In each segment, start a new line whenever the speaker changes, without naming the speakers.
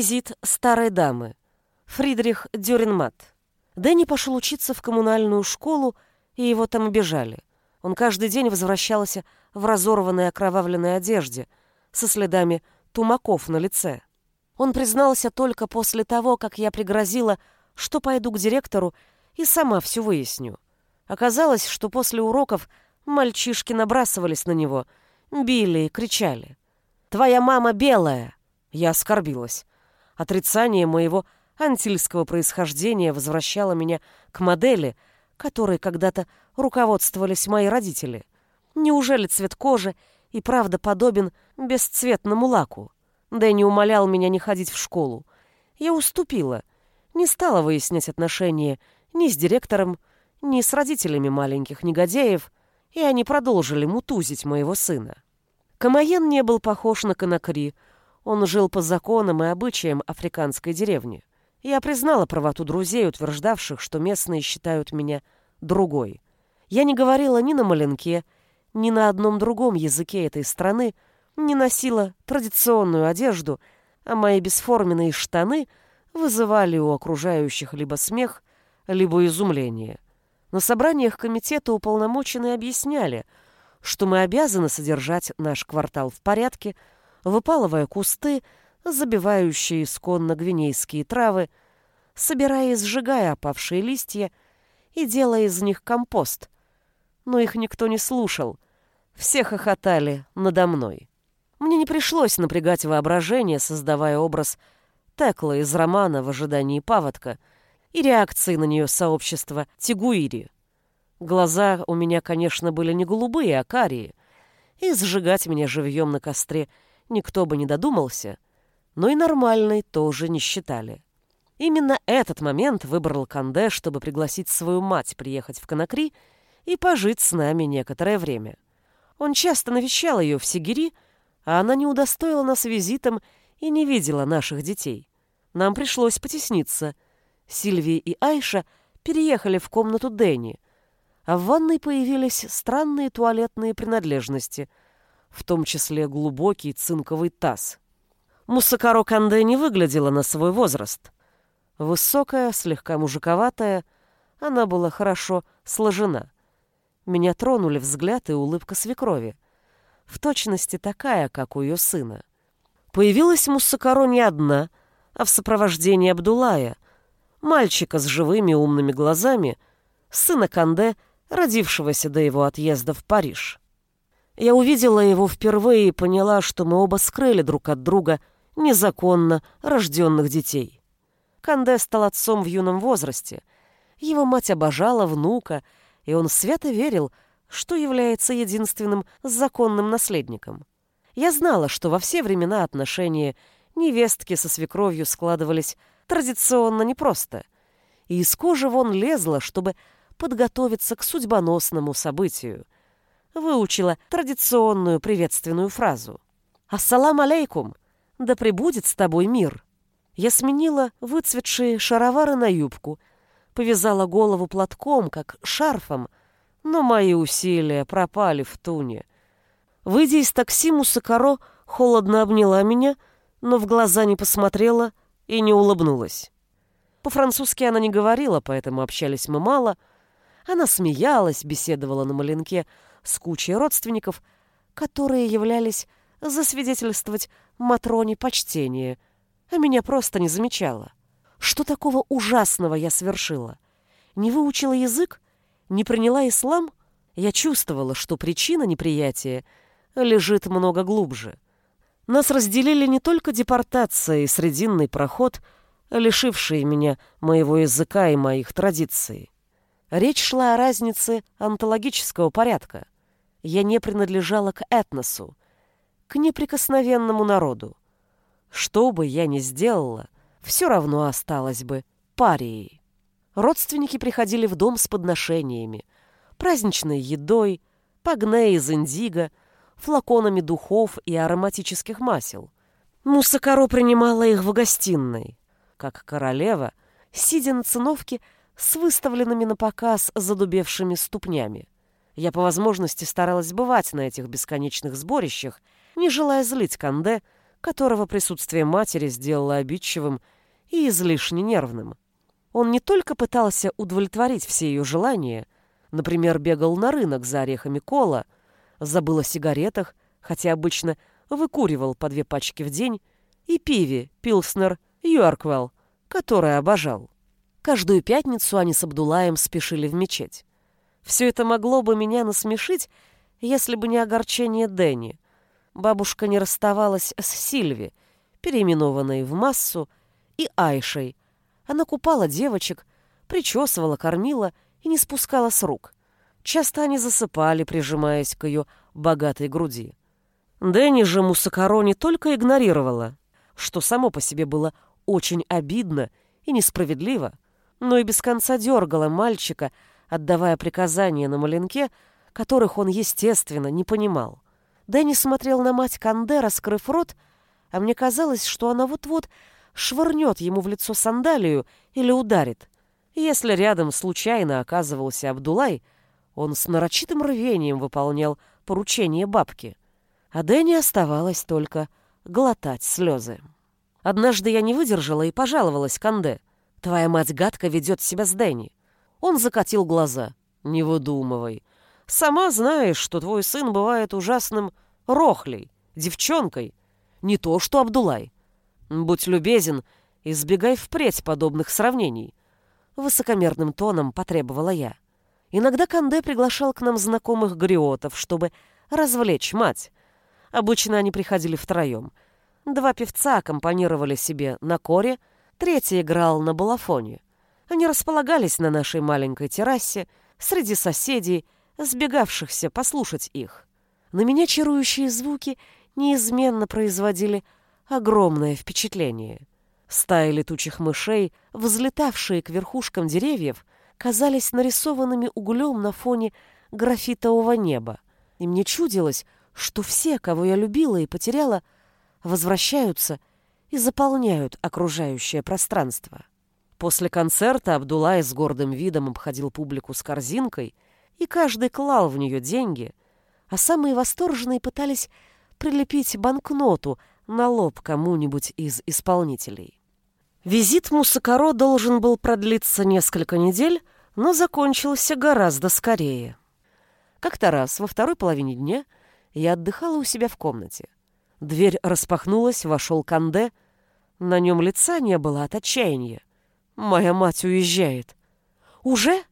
Визит старой дамы. Фридрих Дюренмат. Дэнни пошел учиться в коммунальную школу, и его там обижали. Он каждый день возвращался в разорванной окровавленной одежде, со следами тумаков на лице. Он признался только после того, как я пригрозила, что пойду к директору и сама все выясню. Оказалось, что после уроков мальчишки набрасывались на него, били и кричали. «Твоя мама белая!» Я оскорбилась. Отрицание моего антильского происхождения возвращало меня к модели, которой когда-то руководствовались мои родители. Неужели цвет кожи и правда подобен бесцветному лаку? Дэнни умолял меня не ходить в школу. Я уступила, не стала выяснять отношения ни с директором, ни с родителями маленьких негодяев, и они продолжили мутузить моего сына. Камаен не был похож на Конакри, он жил по законам и обычаям африканской деревни. Я признала правоту друзей, утверждавших, что местные считают меня другой. Я не говорила ни на маленке, ни на одном другом языке этой страны, не носила традиционную одежду, а мои бесформенные штаны вызывали у окружающих либо смех, либо изумление. На собраниях комитета уполномоченные объясняли, что мы обязаны содержать наш квартал в порядке, выпалывая кусты, забивающие исконно гвинейские травы, собирая и сжигая опавшие листья и делая из них компост. Но их никто не слушал. Все хохотали надо мной. Мне не пришлось напрягать воображение, создавая образ Текла из романа «В ожидании паводка» и реакции на нее сообщества Тигуири. Глаза у меня, конечно, были не голубые, а карие, и сжигать меня живьем на костре никто бы не додумался, но и нормальной тоже не считали. Именно этот момент выбрал Канде, чтобы пригласить свою мать приехать в Конакри и пожить с нами некоторое время. Он часто навещал ее в Сигири, а она не удостоила нас визитом и не видела наших детей. Нам пришлось потесниться. Сильвия и Айша переехали в комнату Дэнни, а в ванной появились странные туалетные принадлежности, в том числе глубокий цинковый таз. Мусакаро Канде не выглядела на свой возраст — Высокая, слегка мужиковатая, она была хорошо сложена. Меня тронули взгляд и улыбка свекрови. В точности такая, как у ее сына. Появилась Муссакаро не одна, а в сопровождении Абдулая, мальчика с живыми умными глазами, сына Канде, родившегося до его отъезда в Париж. Я увидела его впервые и поняла, что мы оба скрыли друг от друга незаконно рожденных детей. Канде стал отцом в юном возрасте. Его мать обожала внука, и он свято верил, что является единственным законным наследником. Я знала, что во все времена отношения невестки со свекровью складывались традиционно непросто, и из кожи вон лезла, чтобы подготовиться к судьбоносному событию. Выучила традиционную приветственную фразу. «Ассалам алейкум! Да пребудет с тобой мир!» Я сменила выцветшие шаровары на юбку, повязала голову платком, как шарфом, но мои усилия пропали в туне. Выйдя из такси, Мусакаро холодно обняла меня, но в глаза не посмотрела и не улыбнулась. По-французски она не говорила, поэтому общались мы мало. Она смеялась, беседовала на маленке с кучей родственников, которые являлись засвидетельствовать Матроне почтение — а меня просто не замечала. Что такого ужасного я совершила? Не выучила язык? Не приняла ислам? Я чувствовала, что причина неприятия лежит много глубже. Нас разделили не только депортация и срединный проход, лишившие меня моего языка и моих традиций. Речь шла о разнице онтологического порядка. Я не принадлежала к этносу, к неприкосновенному народу. Что бы я ни сделала, все равно осталась бы парией. Родственники приходили в дом с подношениями, праздничной едой, пагне из индиго, флаконами духов и ароматических масел. Мусакаро принимала их в гостиной, как королева, сидя на циновке с выставленными на показ задубевшими ступнями. Я по возможности старалась бывать на этих бесконечных сборищах, не желая злить Канде, которого присутствие матери сделало обидчивым и излишне нервным. Он не только пытался удовлетворить все ее желания, например, бегал на рынок за орехами кола, забыл о сигаретах, хотя обычно выкуривал по две пачки в день, и пиве Пилснер Юарквелл, которое обожал. Каждую пятницу они с Абдулаем спешили в мечеть. Все это могло бы меня насмешить, если бы не огорчение Дэнни. Бабушка не расставалась с Сильви, переименованной в Массу, и Айшей. Она купала девочек, причесывала, кормила и не спускала с рук. Часто они засыпали, прижимаясь к ее богатой груди. Дэнни же Мусакаро не только игнорировала, что само по себе было очень обидно и несправедливо, но и без конца дергала мальчика, отдавая приказания на маленке, которых он, естественно, не понимал. Дэнни смотрел на мать Канде, раскрыв рот, а мне казалось, что она вот-вот швырнет ему в лицо сандалию или ударит. Если рядом случайно оказывался Абдулай, он с нарочитым рвением выполнял поручение бабки. А Дэнни оставалось только глотать слезы. Однажды я не выдержала и пожаловалась Канде. «Твоя мать гадко ведет себя с Дэнни». Он закатил глаза. «Не выдумывай. Сама знаешь, что твой сын бывает ужасным рохлей, девчонкой. Не то, что Абдулай. Будь любезен, избегай впредь подобных сравнений». Высокомерным тоном потребовала я. Иногда Канде приглашал к нам знакомых гриотов, чтобы развлечь мать. Обычно они приходили втроем. Два певца аккомпанировали себе на коре, третий играл на балафоне. Они располагались на нашей маленькой террасе среди соседей, сбегавшихся послушать их. На меня чарующие звуки неизменно производили огромное впечатление. Стаи летучих мышей, взлетавшие к верхушкам деревьев, казались нарисованными углем на фоне графитового неба. И мне чудилось, что все, кого я любила и потеряла, возвращаются и заполняют окружающее пространство. После концерта Абдулай с гордым видом обходил публику с корзинкой, и каждый клал в нее деньги, а самые восторженные пытались прилепить банкноту на лоб кому-нибудь из исполнителей. Визит Мусакаро должен был продлиться несколько недель, но закончился гораздо скорее. Как-то раз во второй половине дня я отдыхала у себя в комнате. Дверь распахнулась, вошел Канде. На нем лица не было от отчаяния. Моя мать уезжает. Уже?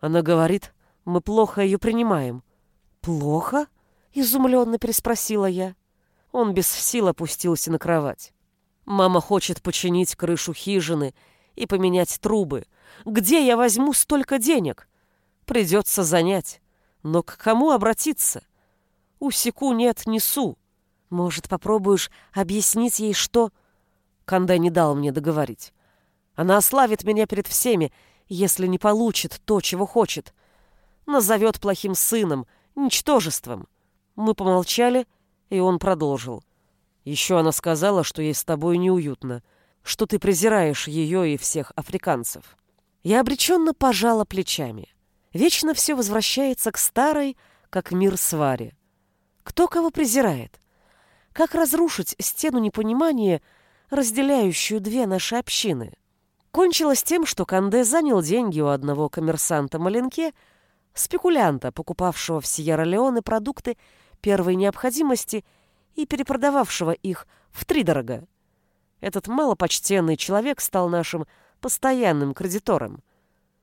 Она говорит, мы плохо ее принимаем. Плохо? Изумленно переспросила я. Он без сил опустился на кровать. Мама хочет починить крышу хижины и поменять трубы. Где я возьму столько денег? Придется занять. Но к кому обратиться? У Секу нет несу. Может, попробуешь объяснить ей, что... Канда не дал мне договорить. Она ославит меня перед всеми, если не получит то, чего хочет. Назовет плохим сыном, ничтожеством. Мы помолчали, и он продолжил. Еще она сказала, что ей с тобой неуютно, что ты презираешь ее и всех африканцев. Я обреченно пожала плечами. Вечно все возвращается к старой, как мир сваре. Кто кого презирает? Как разрушить стену непонимания, разделяющую две наши общины? Кончилось тем, что Канде занял деньги у одного коммерсанта Маленке, спекулянта, покупавшего в Сьерра-Леоне продукты первой необходимости и перепродававшего их втридорога. Этот малопочтенный человек стал нашим постоянным кредитором.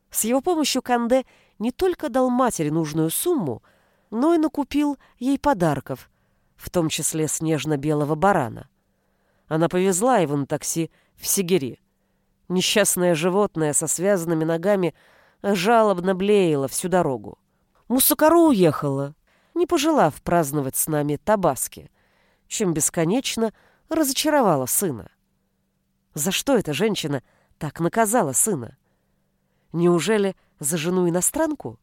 С его помощью Канде не только дал матери нужную сумму, но и накупил ей подарков, в том числе снежно-белого барана. Она повезла его на такси в Сигири. Несчастное животное со связанными ногами жалобно блеяло всю дорогу. Мусукару уехала, не пожелав праздновать с нами табаски, чем бесконечно разочаровала сына. За что эта женщина так наказала сына? Неужели за жену иностранку?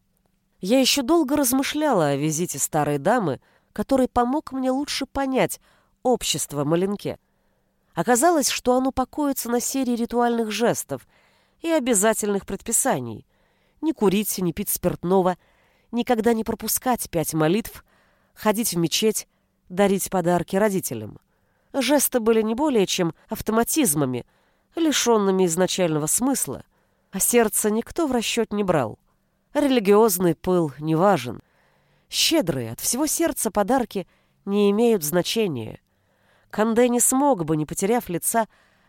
Я еще долго размышляла о визите старой дамы, который помог мне лучше понять общество Маленке. Оказалось, что оно покоится на серии ритуальных жестов и обязательных предписаний. Не курить, не пить спиртного, никогда не пропускать пять молитв, ходить в мечеть, дарить подарки родителям. Жесты были не более чем автоматизмами, лишенными изначального смысла, а сердце никто в расчет не брал. Религиозный пыл не важен. Щедрые от всего сердца подарки не имеют значения. Канде не смог бы, не потеряв лица,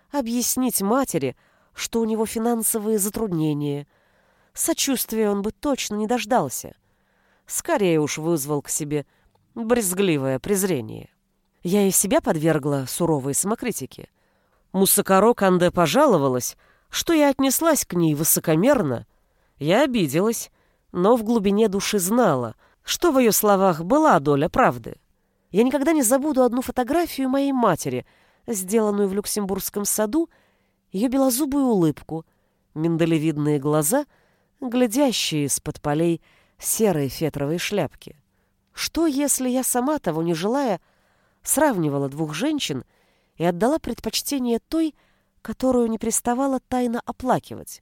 объяснить матери, что у него финансовые затруднения. Сочувствия он бы точно не дождался. Скорее уж вызвал к себе брезгливое презрение. Я и себя подвергла суровой самокритике. Мусакаро Канде пожаловалась, что я отнеслась к ней высокомерно. Я обиделась, но в глубине души знала, что в ее словах была доля правды. Я никогда не забуду одну фотографию моей матери, сделанную в Люксембургском саду, ее белозубую улыбку, миндалевидные глаза, глядящие из-под полей серой фетровой шляпки. Что, если я сама, того не желая, сравнивала двух женщин и отдала предпочтение той, которую не приставала тайно оплакивать?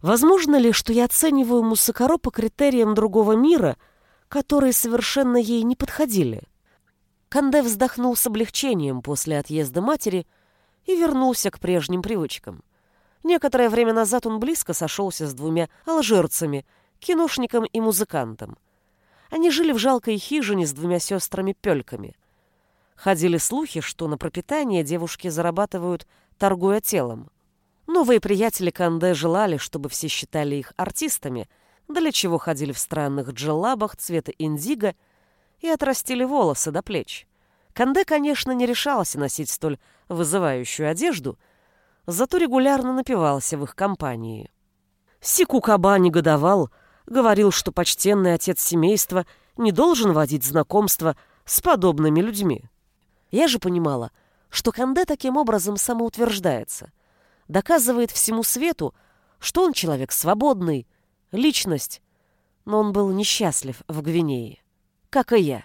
Возможно ли, что я оцениваю Мусакаро по критериям другого мира, которые совершенно ей не подходили? Канде вздохнул с облегчением после отъезда матери и вернулся к прежним привычкам. Некоторое время назад он близко сошелся с двумя алжирцами, киношником и музыкантом. Они жили в жалкой хижине с двумя сестрами-пельками. Ходили слухи, что на пропитание девушки зарабатывают, торгуя телом. Новые приятели Канде желали, чтобы все считали их артистами, для чего ходили в странных джеллабах цвета индиго – и отрастили волосы до плеч. Канде, конечно, не решался носить столь вызывающую одежду, зато регулярно напивался в их компании. Сикукаба негодовал, говорил, что почтенный отец семейства не должен водить знакомства с подобными людьми. Я же понимала, что Канде таким образом самоутверждается, доказывает всему свету, что он человек свободный, личность, но он был несчастлив в Гвинее как и я.